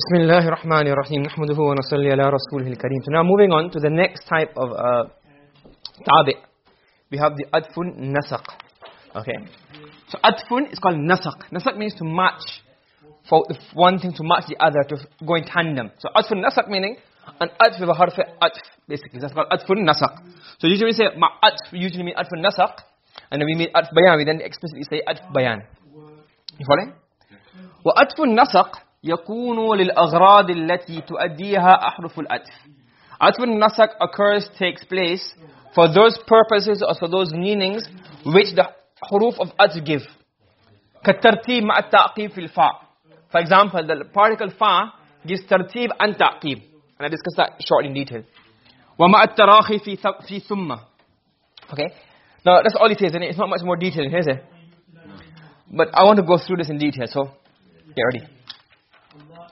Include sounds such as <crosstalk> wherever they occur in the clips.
Bismillah ar-Rahman ar-Rahim. Nahmaduhu wa nasalli ala rasulihil kareem. So now moving on to the next type of uh, tabi. We have the adfun nasaq. Okay. So adfun is called nasaq. Nasaq means to match for one thing to match the other to go in tandem. So adfun nasaq meaning an adf with a harf adf basically. That's called adfun nasaq. So usually we say ma adf, usually mean adfun nasaq and then we mean adf bayan we then explicitly say adf bayan. You following? Wa adfun nasaq يكون للأغراض التي تؤديها أحرف الأدف أدف النسق occurs takes place for those purposes or for those meanings which the حروف of أدف give كالترتيب مع التعقيب في الفاء for example the particle fa gives ترتيب and تعقيب and I discussed that short in detail ومع التراخي في في ثم okay now that's all it is and it's not much more detail here is it but I want to go through this in detail so Get ready.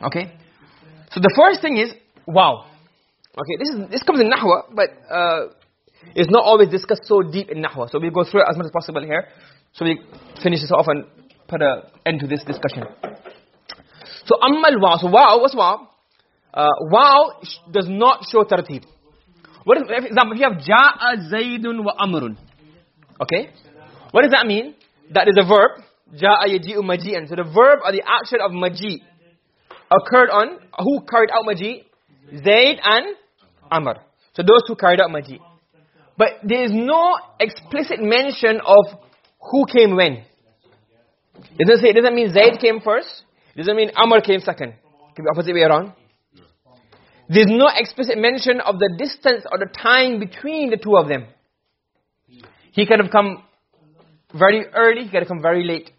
Okay? So the first thing is wow. Okay, this is this comes in nahwa, but uh, it's not always discussed so deep in nahwa. So we'll go through it as much as possible here. So we finish this off and put an end to this discussion. So ammal wow. So wow, what's wow? Uh, wow does not show tartib. What is, for example, if you have ja'a zaidun wa amrun. Okay? What does that mean? That is a verb Ja'a yaji'u maji'an. So the verb or the action of maji occurred on, who carried out maji? Zaid and Amr. So those who carried out maji. But there is no explicit mention of who came when. It doesn't say, it doesn't mean Zaid came first. It doesn't mean Amr came second. Can be opposite way around. There's no explicit mention of the distance or the time between the two of them. He could have come very early, he could have come very late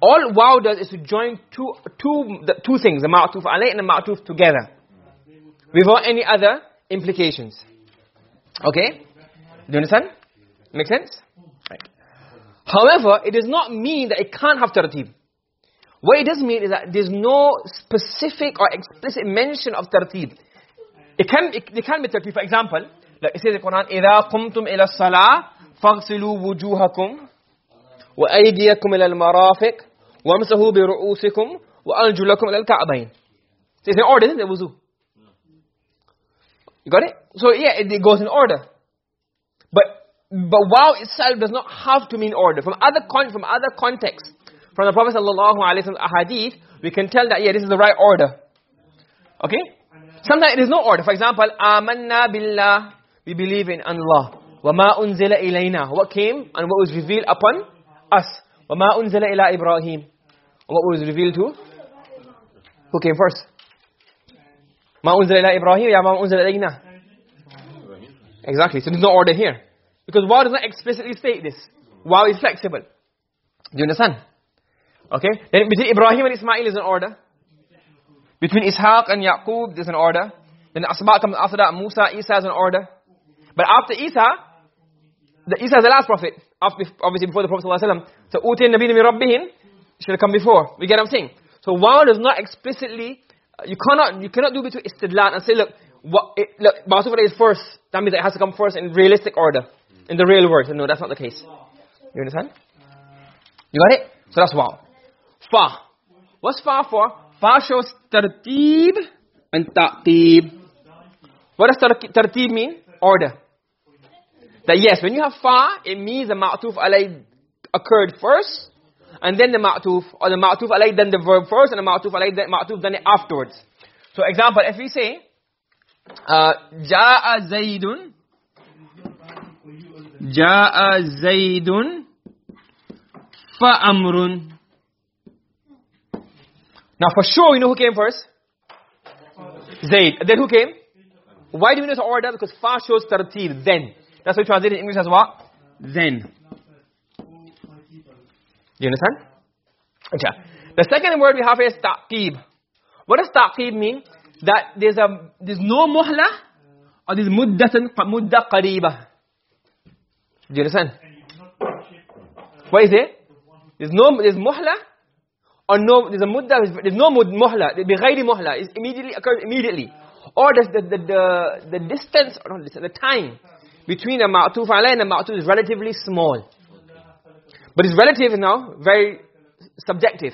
All wow does is to join two, two, the, two things, the ma'tuf alayh and the ma'tuf together. Without any other implications. Okay? Do you understand? Make sense? Right. However, it does not mean that it can't have tartib. What it does mean is that there's no specific or explicit mention of tartib. It can, it, it can be tartib. For example, like it says in the Quran, إِذَا قُمْتُمْ إِلَى الصَّلَاةِ فَاغْسِلُوا وُجُوهَكُمْ وَأَيْدِيَكُمْ إِلَى الْمَرَافِقِ وَامْسَحُوا بِرُؤُوسِكُمْ وَأَرْجُلَكُمْ إِلَى الْكَعْبَيْنِ So it's in order, isn't it, wuzu? You got it? So yeah, it, it goes in order. But but wow itself does not have to mean order. From other con from other contexts, from the Prophet sallallahu alaihi wasallam hadith, we can tell that yeah, this is the right order. Okay? Sometimes it is no order. For example, amanna billah, we believe in Allah. وَمَا أُنزِلَ إِلَيْنَا What came and what was revealed upon us. وَمَا أُنزِلَ إِلَىٰ إِبْرَاهِيمَ What was revealed to? Who came first? مَا أُنزِلَ إِلَىٰ إِبْرَاهِيمَ يَا مَا أُنزِلَ إِلَيْنَا Exactly. So there's no order here. Because wow does not explicitly state this. Wow is flexible. Do you understand? Okay? Then between Ibrahim and Ismail is an order. Between Ishaq and Yaqub there's an order. Then Asma comes after that. Musa, Isa is an order. But after Isa, the Isa is the last prophet. After, obviously before the Prophet ﷺ. So, Uti Nabi min should have come before. We get what I'm saying? So, wow does not explicitly, uh, you cannot you cannot do between istidlan and say, look, what, it, look, Ba'asufra is first. That means it has to come first in realistic order. In the real world. No, that's not the case. You understand? You got it? So that's wow. Fa. What's fa for? Fa shows tartib and ta'qib. What does tartib mean? Order. That yes, when you have fa, it means the ma'tuf alay occurred first, and then the ma'tuf, or the ma'tuf alay then the verb first, and the ma'tuf alay then ma'tuf then it afterwards. So example, if we say, uh, Ja'a Zaydun, Ja'a Zaydun, Fa'amrun. Now for sure we know who came first? Zayd. Then who came? Why do we know the order? Because fa shows tartib, then. That's why translated in English as what? Then. Do you understand? Okay. The second word we have is taqib. What does taqib mean? That there's a there's no muhla or there's muddatan mudda qariba. Do you understand? What is it? There's no there's muhla or no there's a mudda there's no muhla ghairi muhla it immediately occurs immediately or does the the the, the distance or not the time between the ma'tuf alayh and the ma'tuf is relatively small. But it's relative now, very subjective.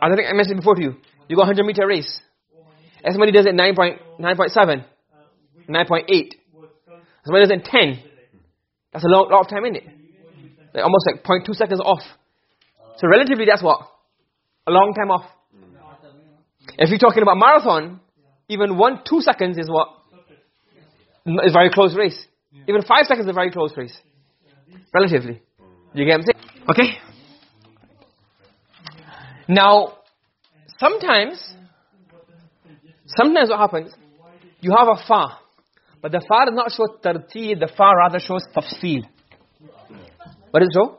I think I mentioned before to you. You go 100 meter race. If somebody does it 9.7, 9.8. Somebody does it 10. That's a lot, lot of time, isn't it? Like almost like 0.2 seconds off. So relatively, that's what? A long time off. If you're talking about marathon, even one, two seconds is what? Is very close race. Even five seconds is a very close race. Relatively. You get what I'm saying? Okay? Now, sometimes, sometimes what happens, you have a fa, but the fa does not show tarteel, the fa rather shows tafsil. What does it show?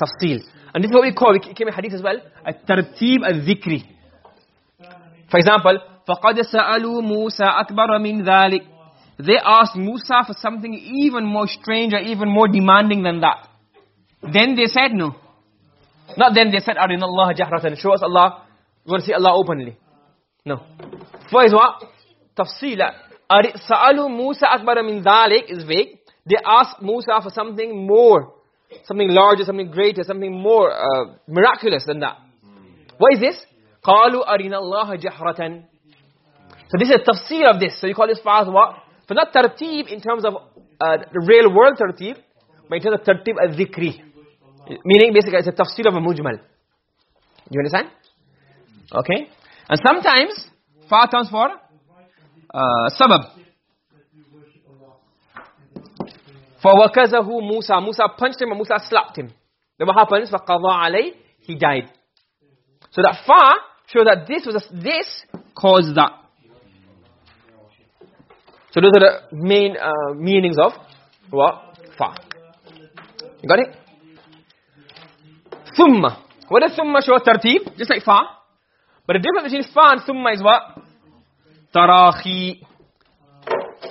Tafsil. And this is what we call, it came in hadith as well, a tartib al-dhikri. For example, فَقَدْ سَأَلُوا مُوسَى أَكْبَرَ مِنْ ذَلِكَ They asked Musa for something even more strange or even more demanding than that. Then they said no. Not then they said, أَرِنَ اللَّهَ جَهْرَةً Show us Allah. We want to see Allah openly. No. For is what? Tafsila. سَأَلُوا مُوسَى أَكْبَرَ مِنْ ذَلِكَ is vague. They asked Musa for something more. Something larger, something greater, something more uh, miraculous than that. What is this? قَالُوا أَرِنَ اللَّهَ جَهْرَةً So this is a tafsir of this. So you call this fast what? For not tartib in terms of uh, the real world tartib, but in terms of tartib al-dhikri. meaning basically it's a tafsir of a mujmal. You understand? Okay. And sometimes fa comes for uh, sabab. For wakazahu Musa, Musa punched him and Musa slapped him. Then what happens? Faqadha alay, he died. So that fa shows that this was a, this caused that. So those are the main uh, meanings of what? Fa. You got it? Thumma. What does thumma show? Tartib, just like fa. But the difference between fa and thumma is what? Tarahi.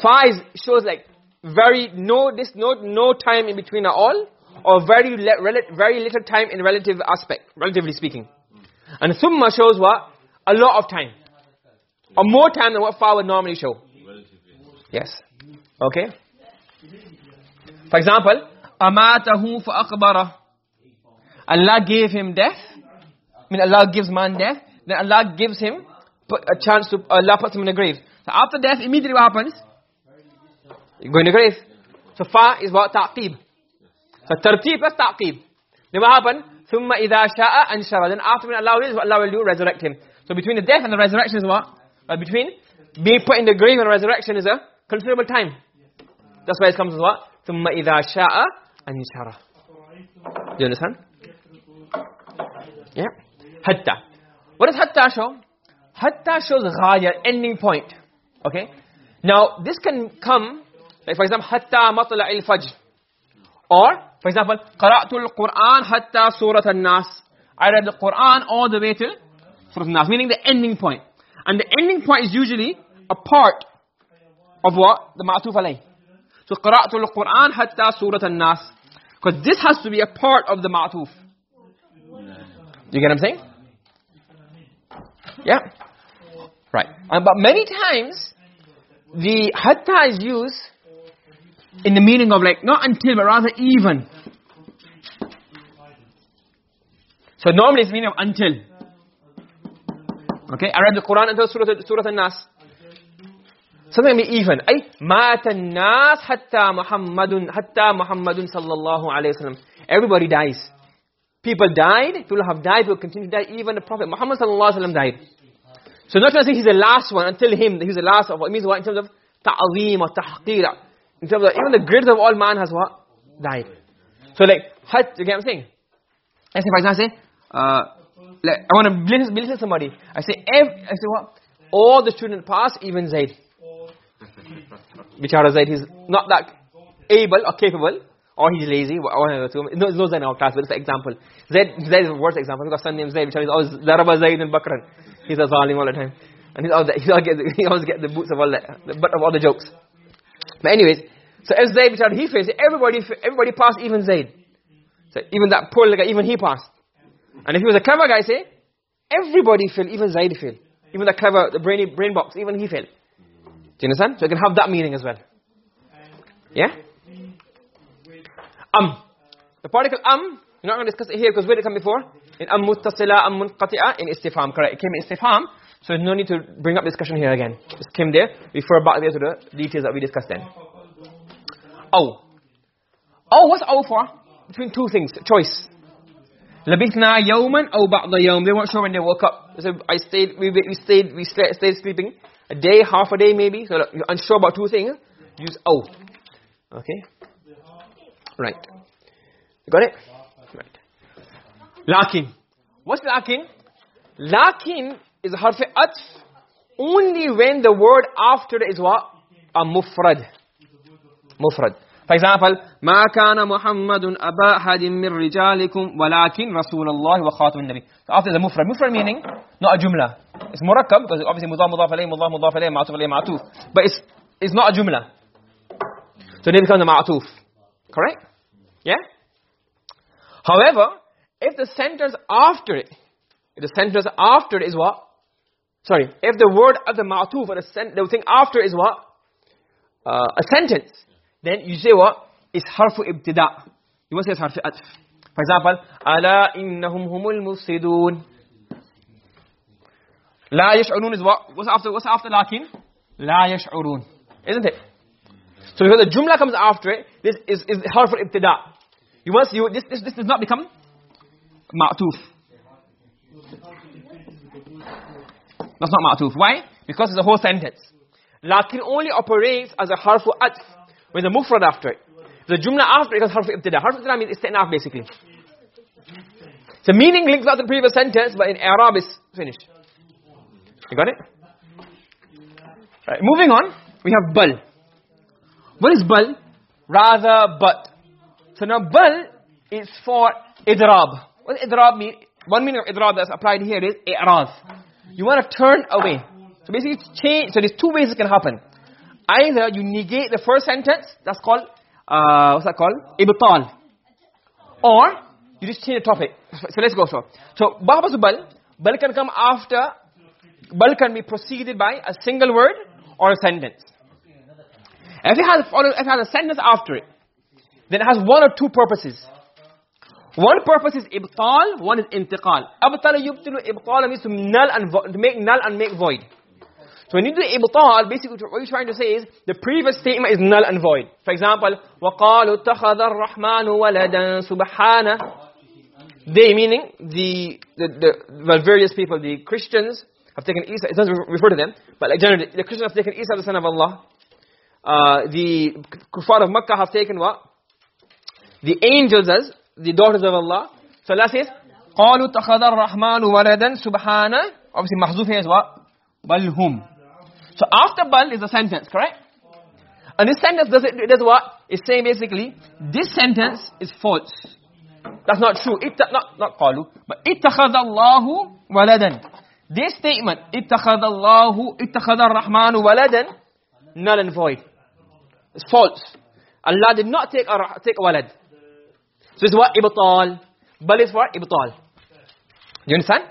Fa is, shows like very, no, this, no, no time in between at all. Or very, very little time in relative aspect, relatively speaking. And thumma shows what? A lot of time. Or more time than what fa would normally show. Yes. Okay? For example, amatahu fa akbara. Allah gave him death. I mean Allah gives man death. Then Allah gives him a chance to, Allah puts him in a grave. So after death, immediately what happens? You go in the grave. So fa is what? Ta'qib. So tartib plus ta'qib. Then what happened? ثُمَّ إِذَا شَاءَ أَنْشَرَ Then after when Allah will, what Allah will do? Resurrect him. So between the death and the resurrection is what? But between being put in the grave and resurrection is a considerable time. That's why it comes as what? ثُمَّ إِذَا شَاءَ أَنْشَرَ Do you understand? Yeah. Hatta. What does hatta show? Hatta shows ghaya, ending point. Okay? Now, this can come, like for example, hatta matla al-fajr. Or, for example, qara'tu al-Qur'an hatta surat al-Nas. I read the Qur'an all the way to surat al-Nas, meaning the ending point. And the ending point is usually a part of what? The ma'tuf alayh. So, qara'tu al-Qur'an hatta surat al-Nas. Because this has to be a part of the ma'tuf. You get what I'm saying? Yeah? Right. Um, but many times, the hatta is used in the meaning of like, not until, but rather even. So normally it's meaning of until. Okay, I read the Quran until Surah, Surah An-Nas. Something be even. أي مات الناس حتى محمد حتى محمد صلى الله عليه وسلم. Everybody dies. People died, people have died, will continue to die. Even the Prophet Muhammad sallallahu alaihi wasallam died. So not to say he's the last one, until him, he's the last of what it means what? In terms of ta'zeem or tahqir. In terms of, even the greatest of all man has what? Died. So like, hajj, you get what I'm saying? I say, for example, I say, uh, like, I want to bless, bless somebody. I say, every, I say what? All the students pass, even Zaid. Bichara Zaid, he's not that able or capable or he's lazy, or oh, no, no Zaid in our class, but it's an example. Zaid, Zaid is the worst example. Got son named Zaid, which is always Zaraba Zaid and Bakran. He's a zalim all the time. And he's always, <laughs> he always, get the, he always get the boots of all the, the butt of all the jokes. But anyways, so as Zaid, which he fails, everybody, everybody passed, even Zaid. So even that poor guy, even he passed. And if he was a clever guy, say, everybody failed, even Zaid failed. Even the clever, the brainy brain box, even he failed. Do you understand? So you can have that meaning as well. Yeah? Am. The particle am, you're not going to discuss it here because where did it come before? In am muttasila, am munqati'a, in istifham. Correct. It came in istifham. So no need to bring up discussion here again. Just came there, refer back there to the details that we discussed then. Oh. Oh, what's oh for? Between two things, choice. Labithna yawman aw ba'da yawm. They weren't sure when they woke up. So I stayed, we, we stayed, we stayed, stayed sleeping. A day, half a day maybe. So you're unsure about two things. Use oh. Okay. Right. You got it? Right. Lakin. What's lakin? Lakin is harf atf only when the word after it is what? A mufrad. Mufrad. For example, ما كان محمد أبا أحد من رجالكم ولكن رسول الله وخاتم النبي. So after the mufrad. Mufrad meaning not a jumla. It's murakkab because obviously mudaf mudaf alayhi mudaf mudaf alayhi ma'tuf alayhi ma'tuf. But it's it's not a jumla. So they become the ma'tuf. Correct? Yeah? However, if the sentence after it, if the sentence after it is what? Sorry, if the word of the ma'tuf or the, sen the thing after is what? Uh, a sentence. Then you say what? It's harfu ibtida. You must say it's harfu atf. For example, ala innahum humul mufsidun. La yash'urun is what? What's after, what's after lakin? La yash'urun. Isn't it? So because the jumla comes after it, this is, is harfu ibtida. You must, you, this, this, this does not become ma'tuf. That's not ma'tuf. Why? Because it's a whole sentence. Lakin only operates as a harfu atf with a mufrad after it. The jumla after it is harfu ibtida. Harfu ibtida means istinaf basically. The meaning links out the previous sentence, but in Arab is finished. You got it? Right, moving on, we have bal. What is bal? Rather, but. So now bal is for idrab. What idrab mean? One meaning of idrab that's applied here is i'raz. You want to turn away. So basically change. So there's two ways it can happen. Either you negate the first sentence, that's called, uh, what's that called? Ibtal. Or you just change the topic. So let's go so. So Babas bal, bal can come after, bal can be preceded by a single word or a sentence. If it has, if it has a sentence after it, then it has one or two purposes. One purpose is ibtal, one is intiqal. Abtala yubtilu ibtal means to null and to make null and make void. So when you do ibtal, basically what you're trying to say is the previous statement is null and void. For example, وَقَالُوا اتَّخَذَ الرَّحْمَنُ وَلَدًا سُبْحَانَهُ They meaning the, the, the well, various people, the Christians have taken Isa, it doesn't refer to them, but like generally, the Christians have taken Isa the son of Allah. Uh, the kuffar of Makkah have taken what? The angels as the daughters of Allah. So Allah says, قَالُوا اتَّخَذَ الرَّحْمَنُ وَلَدًا سُبْحَانَهُ Obviously, mahzuf here is what? بَلْ hum. So after bal is a sentence, correct? And this sentence does it, it does what? It's saying basically, this sentence is false. That's not true. It not not qalu, but ittakhadha Allahu waladan. This statement, ittakhadha Allahu ittakhadha ar-Rahmanu waladan, null and void. It's false. Allah did not take a take a walad. So it's what ibtal. Bal is what ibtal. You understand?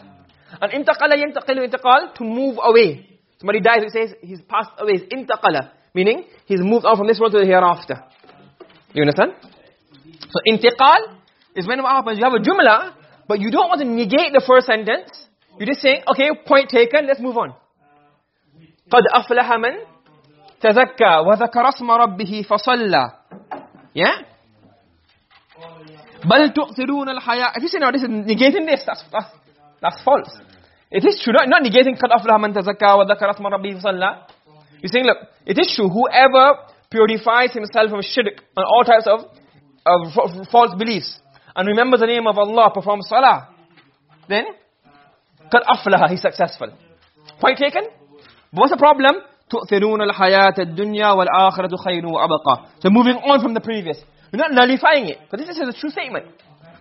And intaqala yantaqilu intiqal to move away. Somebody dies, it says he's passed away. He's intaqala, meaning he's moved on from this world to the hereafter. You understand? So intiqal is when what happens, you have a jumla, but you don't want to negate the first sentence. You're just saying, okay, point taken, let's move on. قَدْ أَفْلَحَ مَنْ تزكى وذكر اسم ربه فصلى. fasalla yeah But tu'thiruna al-haya if you say no negating this? That's that's, false. It is true. Not, not negating qad aflaha man tazakka wa dhakara asma rabbih fasalla you're saying look it is true whoever purifies himself from shirk and all types of, of false beliefs and remembers the name of Allah performs salah then qad aflaha he's successful. Point taken? But what's the problem? تُؤْثِرُونَ الْحَيَاةَ الدُّنْيَا وَالْآخِرَةُ خَيْرٌ وَأَبَقَى So moving on from the previous. You're not nullifying it. But this is a true statement.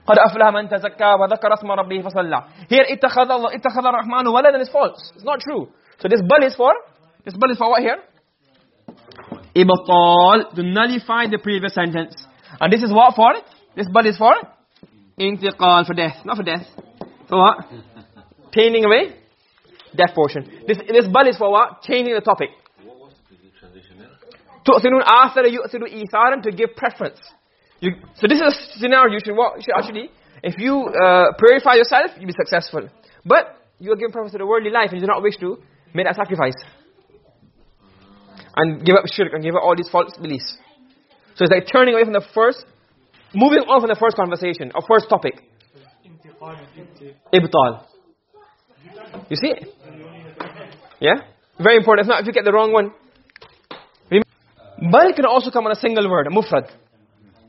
قَدْ أَفْلَحَ مَنْ تَزَكَّى وَذَكَرَ اسْمَ رَبِّهِ فَصَلَّى Here, اتَّخَذَ اللَّهُ اتَّخَذَ الرَّحْمَنُ وَلَدًا is false. It's not true. So this bal is for? This bal is for what here? Ibtal, to nullify the previous sentence. And this is what for? This bal is for? Intiqal, for death. Not for death. For what? Painting away? Death portion. This, this bal is for what? Changing the topic. تُؤْثِرُونَ آثَرَ يُؤْثِرُ إِيثَارًا To give preference. You, so this is a scenario you should, what, you should actually, if you uh, purify yourself, you'll be successful. But you are given purpose to the worldly life and you do not wish to make that sacrifice. And give up shirk and give up all these false beliefs. So it's like turning away from the first, moving on from the first conversation, or first topic. Ibtal. You see? Yeah? Very important. If not, if you get the wrong one. Bal can also come on a single word, a mufrad.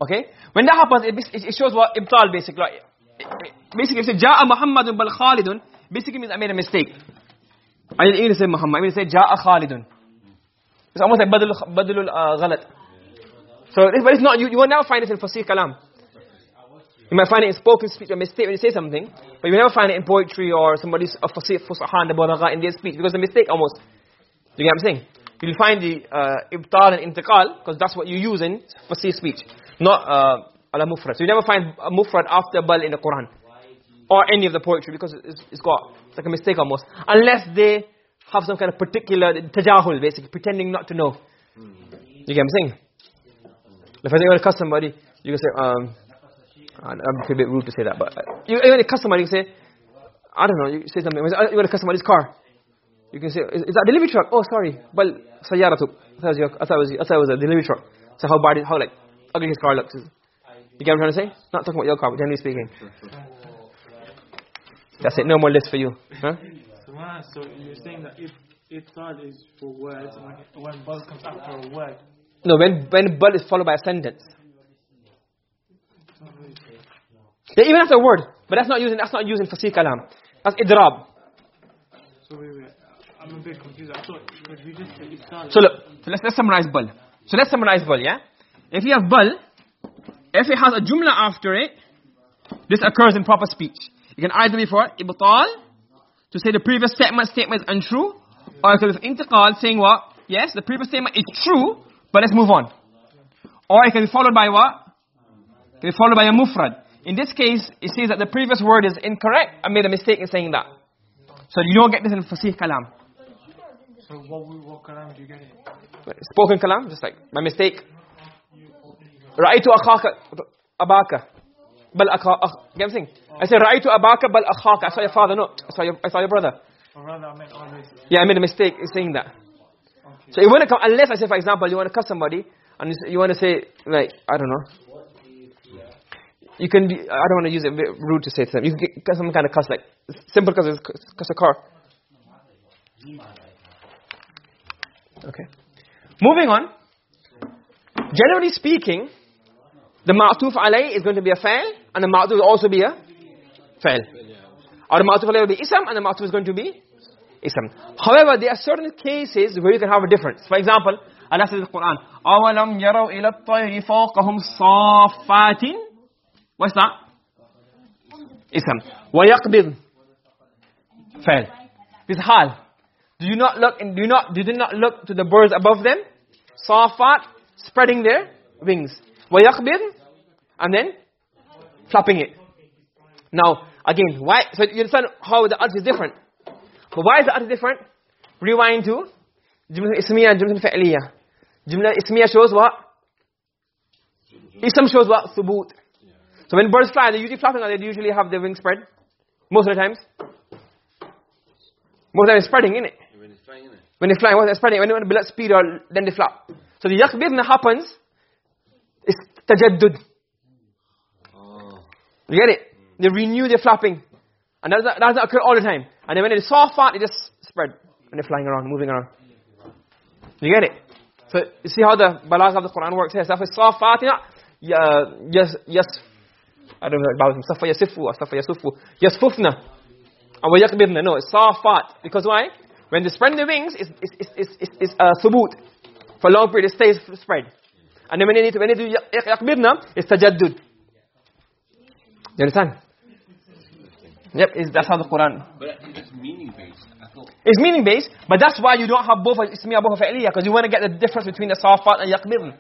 Okay? When that happens, it, it shows what ibtal basically. Basically, if you say, Ja'a Muhammadun bal Khalidun, basically means I made a mistake. I didn't even say Muhammad, I mean say Ja'a Khalidun. It's almost like badal, badalul uh, ghalat. So, but it's not, you, you will never find it in fasih kalam. You might find it in spoken speech, a mistake when you say something, but you never find it in poetry or somebody's a fusahan, the in their speech, because the mistake almost. Do You get what I'm saying? You'll find the uh, ibtal and intiqal, because that's what you use in fasih speech, not uh, ala mufrad. So you never find a mufrad after bal in the Quran, or any of the poetry, because it's, it's got, it's like a mistake almost. Unless they have some kind of particular tajahul, basically, pretending not to know. You get what I'm saying? If I say cuss somebody, you can say, um, I'm a bit rude to say that, but uh, you, want to cuss you can say, I don't know, you say something, you want to cuss somebody's car. You can say, is, is that a delivery truck? Oh, sorry, well, sayyaratu. I thought it was, I thought it was, it was a delivery truck. So how bad, how like, ugly his car looks. You get what I'm trying to say? Not talking about your car, but generally speaking. That's it, no more list for you. Huh? So, you're saying that if iftar is for words, when, when buzz comes after a word, no, when when bal is followed by a sentence. Yeah, even after a word, but that's not using that's not using fasih kalam. That's idrab. So wait, wait. I'm a bit confused. I thought we just said iftar. So look, so let's let's summarize bal. So let's summarize bal, yeah? If you have bal, if it has a jumla after it, this occurs in proper speech. You can either be for ibtal to say the previous statement statement is untrue, or it could be intiqal saying what? Yes, the previous statement is true, but let's move on. Or it can be followed by what? It can be followed by a mufrad. In this case, it says that the previous word is incorrect. I made a mistake in saying that. So you don't get this in fasih kalam. So what, what kalam do you get it? Spoken kalam, just like, my mistake. Ra'aytu akhaka, abaka. Bal what I'm saying? I said, Ra'aytu abaka bal akhaka. I saw your father, no. I saw your, I saw your brother. Or rather, I meant always. Yeah, I made a mistake in saying that. So you want to come, unless I say, for example, you want to cut somebody, and you want to say, like, I don't know. You can be, I don't want to use it rude to say to them. You can get some kind of cuss, like, simple cuss, cuss a car. Okay. Moving on. Generally speaking, the ma'tuf alay is going to be a fa'il, and the ma'tuf will also be a fa'il. Or the ma'tuf alay will be ism, and the ma'tuf is going to be ism. However, there are certain cases where you can have a difference. For example, Allah says in the Quran, أَوَلَمْ يَرَوْا إِلَى الطَّيْرِ فَوْقَهُمْ صَافَّاتٍ What's that? Ism. وَيَقْبِضْ Fail. This hal. Do you not look, do you not, do you not look to the birds above them? Safat, spreading their wings. وَيَقْبِضْ And then, flapping it. Now, again, why, so you understand how the art is different. But why is the art different? Rewind to Jumla Ismiya and Jumla Fi'liya. Jumla Ismiya shows what? Ism shows what? Subut. So when birds fly, they're usually flapping or they usually have their wings spread? Most of the times. Most of the time it's spreading, isn't it? When it's flying, isn't it? When they're flying, when they're spreading, when they build up speed, or then they flap. So the yakbidna happens, it's tajaddud. Oh. You get it? Mm. They renew their flapping. And that doesn't, that doesn't occur all the time. And then when it's saffat, it just spread. And they're flying around, moving around. You get it? So you see how the balagh of the Quran works here. Safa soft fatina, yes, yes, I don't know about them. Safa yasifu or safa yasufu. Yasfufna. And wayakbidna. No, it's soft. Because why? When they spread their wings, it's, it's, it's, it's, it's, it's uh, thubut. For a long period, it stays spread. And then when they, need to, when they do yakbidna, it's tajaddud. You understand? Yep, is that's how the Quran. But it's meaning based. I thought. It's meaning based, but that's why you don't have both ismiya both fi'liya because you want to get the difference between the safat and yaqbidn.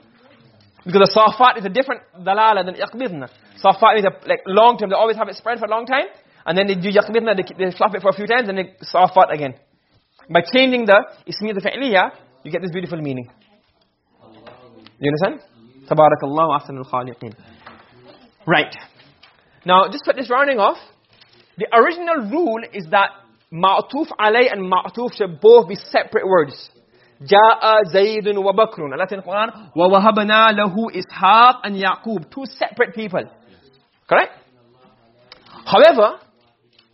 Because the safat is a different dalala than yaqbidna. Safat is a, like long term, they always have it spread for a long time, and then they do yaqbidna, they, they flap it for a few times, and they safat again. By changing the ismiya the fi'liya, you get this beautiful meaning. You understand? Tabarakallahu ahsanul khaliqin. Right. Now, just for this rounding off, the original rule is that ma'tuf alay and ma'tuf should both be separate words. Ja'a Zaydun wa Bakrun. Allah in Quran, wa wahabna lahu Ishaq and Yaqub. Two separate people. Correct? However,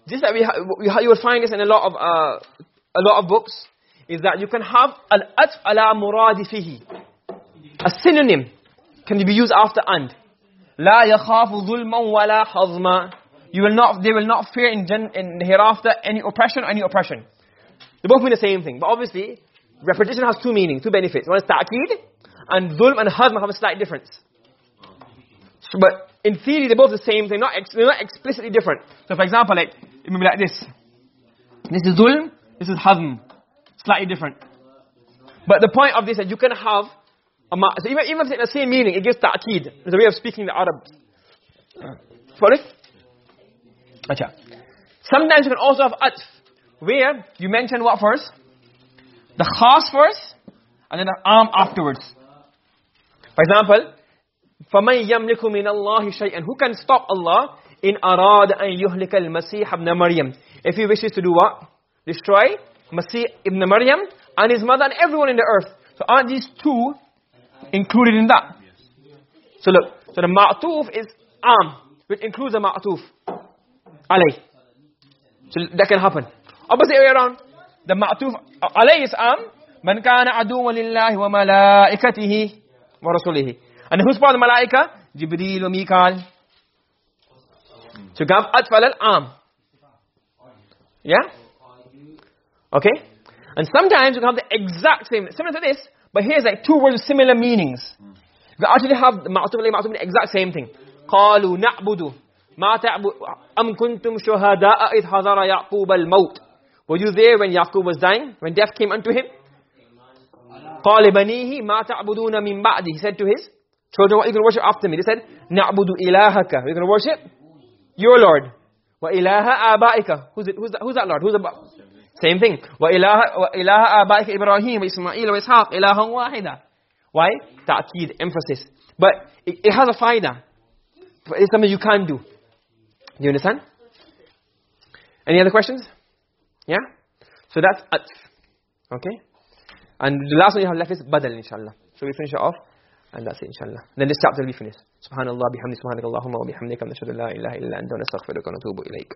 this that we, you will find this in a lot of uh, a lot of books is that you can have al-atf ala muradifihi. A synonym can be used after and. La yakhafu zulman wala hazma. You will not they will not fear in, in hereafter any oppression any oppression. They both mean the same thing, but obviously repetition has two meanings, two benefits. One is ta'kid and zulm and hazm have a slight difference. So, but in theory they're both the same not they're not explicitly different. So for example, like it may be like this. This is zulm, this is hazm. Slightly different. But the point of this is that you can have a so even even if it's the same meaning, it gives ta'kid. It's a way of speaking the Arabs. Follow? Acha. Sometimes you can also have atf where you mention what first? The khas first and then the am afterwards. For example, فَمَنْ يَمْلِكُ مِنَ اللَّهِ شَيْئًا Who can stop Allah in أَرَادَ أَن يُهْلِكَ الْمَسِيحَ ابْنَ مَرْيَمْ If he wishes to do what? Destroy Masih ibn Maryam and his mother and everyone in the earth. So aren't these two included in that? So look, so the ma'tuf is am, which includes the ma'tuf. Alay. So that can happen. Opposite way around. Ma'tuf, alay is am. Aduwa lillahi wa malaikatihi wa rasulihi. And who's part of the malaika? Jibreel wa Mikael. So have atfal al-am. Yeah? Okay? And sometimes you can have the exact same, similar to this, but here's like two words with similar meanings. Can actually have the ma'tuf alayhi ma'tuf the exact same thing. قالوا نعبد ما تعبد أم كنتم شهداء إذ حضر يعقوب الموت Were you there when Yaqub was dying? When death came unto him? قال بنيه ما تعبدون من بعدي He said to his children, what are you going to worship after me? They said, نعبد إلهك We're going to worship your Lord. وإله آبائك Who's, it, who's, that, who's that Lord? Who's the Same thing. وإله, وإله آبائك إبراهيم وإسماعيل وإسحاق إلها واحدة Why? تأكيد, emphasis. But it, it has a faida. It's something you can do. Do you understand? Any other questions? Yeah? So that's atf. Okay? And the last one you have left is badal inshallah. So we finish it off and that's it inshallah. Then this chapter will be finished. Subhanallah bihamdi subhanakallahumma wa bihamdika nashhadu la ilaha illa anta nastaghfiruka wa natubu ilayk.